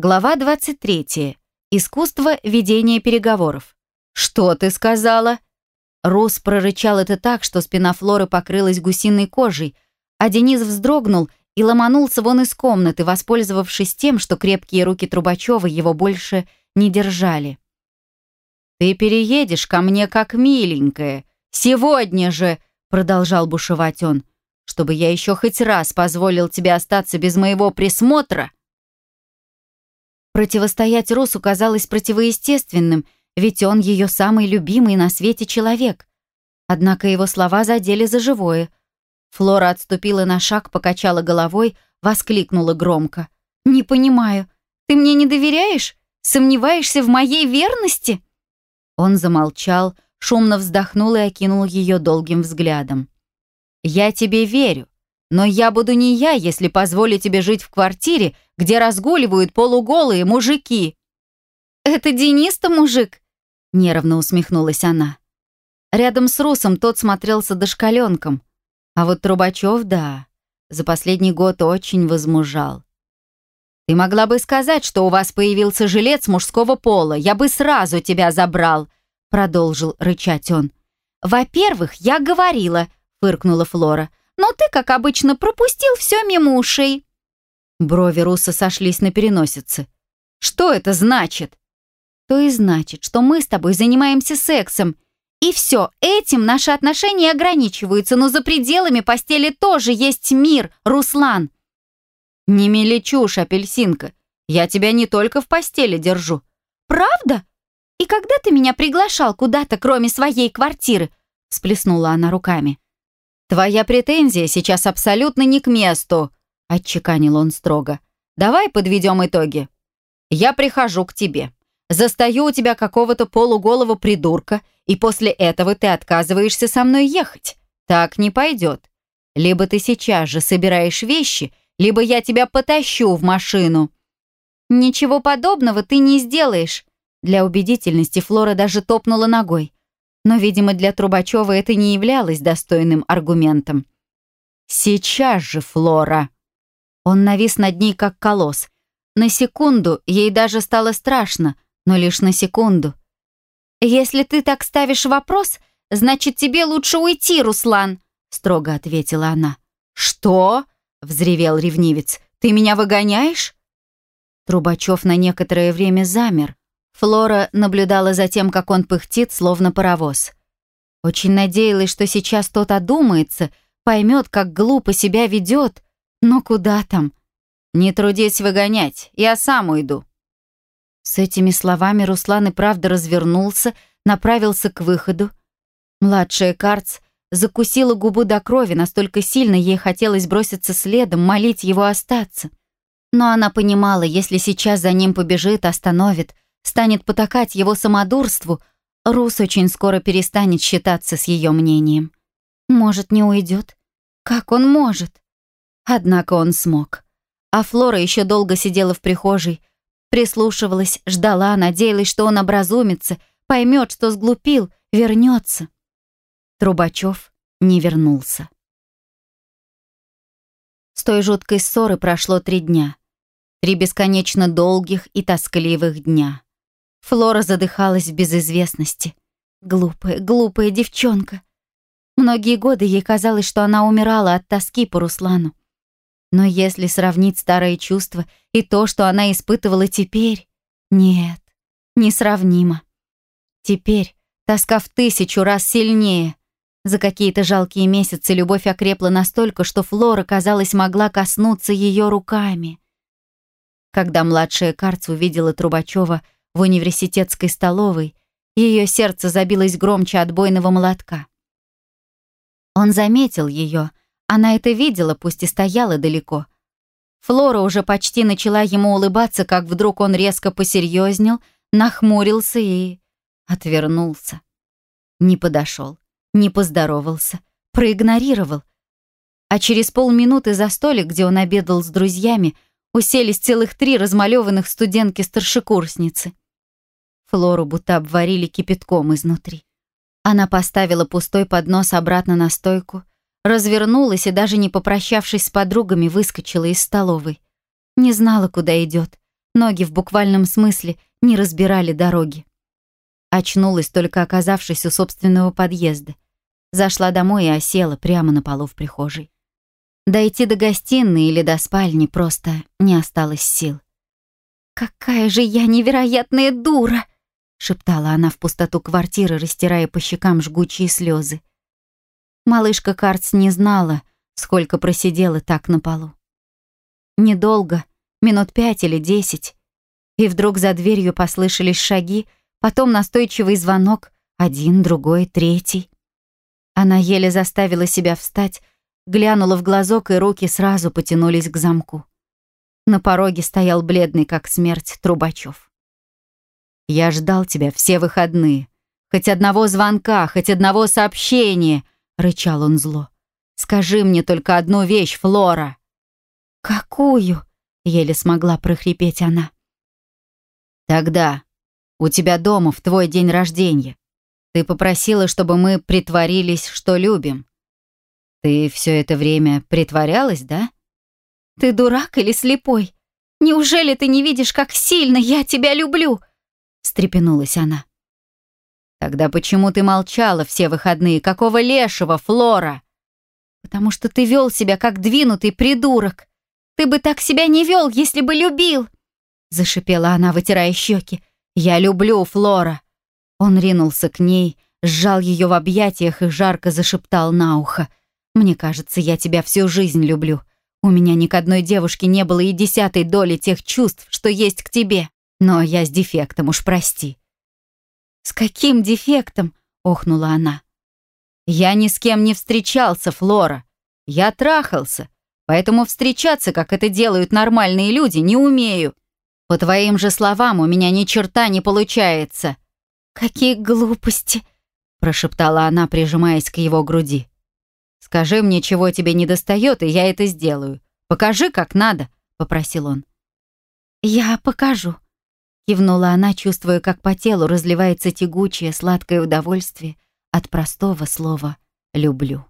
Глава 23. Искусство ведения переговоров. «Что ты сказала?» Рус прорычал это так, что спина Флоры покрылась гусиной кожей, а Денис вздрогнул и ломанулся вон из комнаты, воспользовавшись тем, что крепкие руки Трубачева его больше не держали. «Ты переедешь ко мне как миленькая. Сегодня же!» — продолжал бушевать он. «Чтобы я еще хоть раз позволил тебе остаться без моего присмотра?» Противостоять Русу казалось противоестественным, ведь он ее самый любимый на свете человек. Однако его слова задели за живое. Флора отступила на шаг, покачала головой, воскликнула громко. «Не понимаю, ты мне не доверяешь? Сомневаешься в моей верности?» Он замолчал, шумно вздохнул и окинул ее долгим взглядом. «Я тебе верю, но я буду не я, если позволю тебе жить в квартире, где разгуливают полуголые мужики». «Это Денис-то мужик?» — нервно усмехнулась она. Рядом с Русом тот смотрелся дошкаленком. А вот Трубачев, да, за последний год очень возмужал. «Ты могла бы сказать, что у вас появился жилец мужского пола. Я бы сразу тебя забрал», — продолжил рычать он. «Во-первых, я говорила», — фыркнула Флора. «Но ты, как обычно, пропустил все мимо ушей». Брови Руса сошлись на переносице. «Что это значит?» «То и значит, что мы с тобой занимаемся сексом. И все, этим наши отношения ограничиваются, но за пределами постели тоже есть мир, Руслан». «Не мели чушь, апельсинка. Я тебя не только в постели держу». «Правда? И когда ты меня приглашал куда-то, кроме своей квартиры?» всплеснула она руками. «Твоя претензия сейчас абсолютно не к месту», отчеканил он строго. «Давай подведем итоги. Я прихожу к тебе, застаю у тебя какого-то полуголого придурка, и после этого ты отказываешься со мной ехать. Так не пойдет. Либо ты сейчас же собираешь вещи, либо я тебя потащу в машину». «Ничего подобного ты не сделаешь». Для убедительности Флора даже топнула ногой. Но, видимо, для Трубачева это не являлось достойным аргументом. «Сейчас же, Флора!» Он навис над ней, как колосс. На секунду ей даже стало страшно, но лишь на секунду. «Если ты так ставишь вопрос, значит, тебе лучше уйти, Руслан», строго ответила она. «Что?» — взревел ревнивец. «Ты меня выгоняешь?» Трубачев на некоторое время замер. Флора наблюдала за тем, как он пыхтит, словно паровоз. Очень надеялась, что сейчас тот одумается, поймет, как глупо себя ведет, но куда там? Не трудись выгонять, я сам уйду. С этими словами Руслан и правда развернулся, направился к выходу. Младшая Карц закусила губу до крови, настолько сильно ей хотелось броситься следом, молить его остаться. Но она понимала, если сейчас за ним побежит, остановит, станет потакать его самодурству, Рус очень скоро перестанет считаться с ее мнением. Может, не уйдет? Как он может? Однако он смог. А Флора еще долго сидела в прихожей, прислушивалась, ждала, надеялась, что он образумится, поймет, что сглупил, вернется. Трубачев не вернулся. С той жуткой ссоры прошло три дня. Три бесконечно долгих и тоскливых дня. Флора задыхалась в безызвестности. Глупая, глупая девчонка. Многие годы ей казалось, что она умирала от тоски по Руслану. Но если сравнить старые чувства и то, что она испытывала теперь, нет, несравнимо. Теперь тоска в тысячу раз сильнее. За какие-то жалкие месяцы любовь окрепла настолько, что Флора, казалось, могла коснуться ее руками. Когда младшая Карц увидела Трубачева в университетской столовой, ее сердце забилось громче отбойного молотка. Он заметил ее, она это видела, пусть и стояла далеко. Флора уже почти начала ему улыбаться, как вдруг он резко посерьезнел, нахмурился и... отвернулся. Не подошел, не поздоровался, проигнорировал. А через полминуты за столик, где он обедал с друзьями, уселись целых три размалеванных студентки-старшекурсницы. Флору будто обварили кипятком изнутри. Она поставила пустой поднос обратно на стойку, развернулась и даже не попрощавшись с подругами, выскочила из столовой. Не знала, куда идет, Ноги в буквальном смысле не разбирали дороги. Очнулась, только оказавшись у собственного подъезда. Зашла домой и осела прямо на полу в прихожей. Дойти до гостиной или до спальни просто не осталось сил. «Какая же я невероятная дура!» — шептала она в пустоту квартиры, растирая по щекам жгучие слезы. Малышка Карц не знала, сколько просидела так на полу. Недолго, минут пять или десять, и вдруг за дверью послышались шаги, потом настойчивый звонок, один, другой, третий. Она еле заставила себя встать, глянула в глазок, и руки сразу потянулись к замку. На пороге стоял бледный, как смерть, Трубачев. «Я ждал тебя все выходные. Хоть одного звонка, хоть одного сообщения!» — рычал он зло. «Скажи мне только одну вещь, Флора!» «Какую?» — еле смогла прохрипеть она. «Тогда у тебя дома в твой день рождения. Ты попросила, чтобы мы притворились, что любим. Ты все это время притворялась, да?» «Ты дурак или слепой? Неужели ты не видишь, как сильно я тебя люблю?» — встрепенулась она. «Тогда почему ты молчала все выходные? Какого лешего, Флора?» «Потому что ты вел себя как двинутый придурок. Ты бы так себя не вел, если бы любил!» Зашипела она, вытирая щеки. «Я люблю Флора!» Он ринулся к ней, сжал ее в объятиях и жарко зашептал на ухо. «Мне кажется, я тебя всю жизнь люблю. У меня ни к одной девушке не было и десятой доли тех чувств, что есть к тебе. Но я с дефектом, уж прости. «С каким дефектом?» — охнула она. «Я ни с кем не встречался, Флора. Я трахался, поэтому встречаться, как это делают нормальные люди, не умею. По твоим же словам, у меня ни черта не получается». «Какие глупости!» — прошептала она, прижимаясь к его груди. «Скажи мне, чего тебе не достает, и я это сделаю. Покажи, как надо», — попросил он. «Я покажу», Кивнула она, чувствуя, как по телу разливается тягучее, сладкое удовольствие от простого слова «люблю».